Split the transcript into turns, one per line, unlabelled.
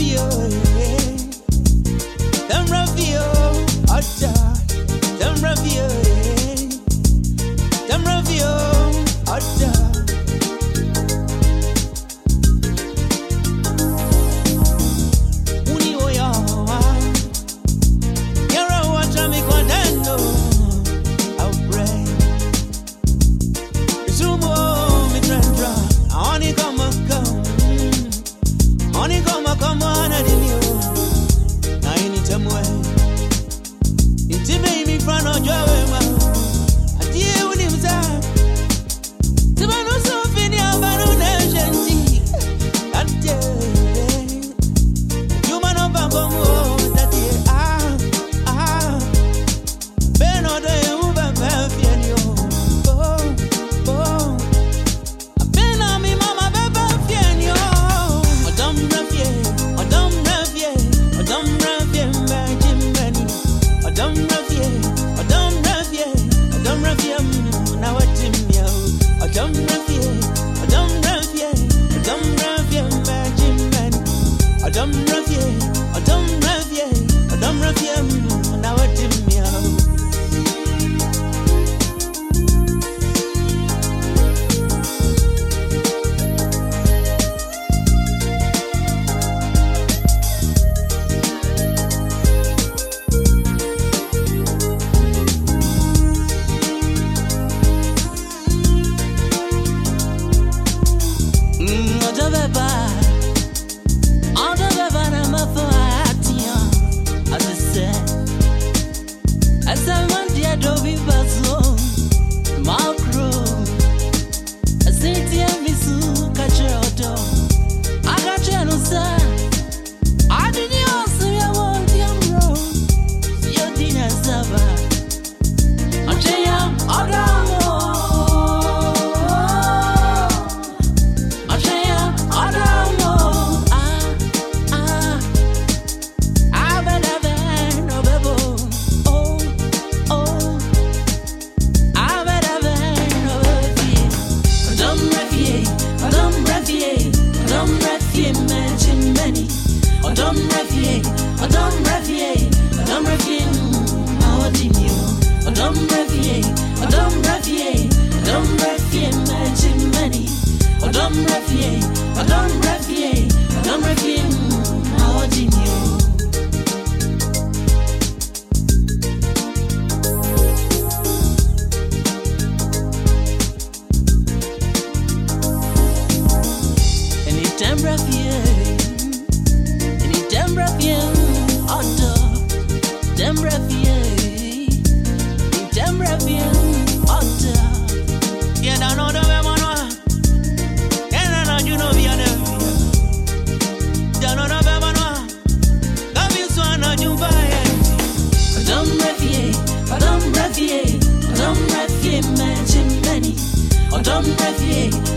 feel Adam Adam refie Adam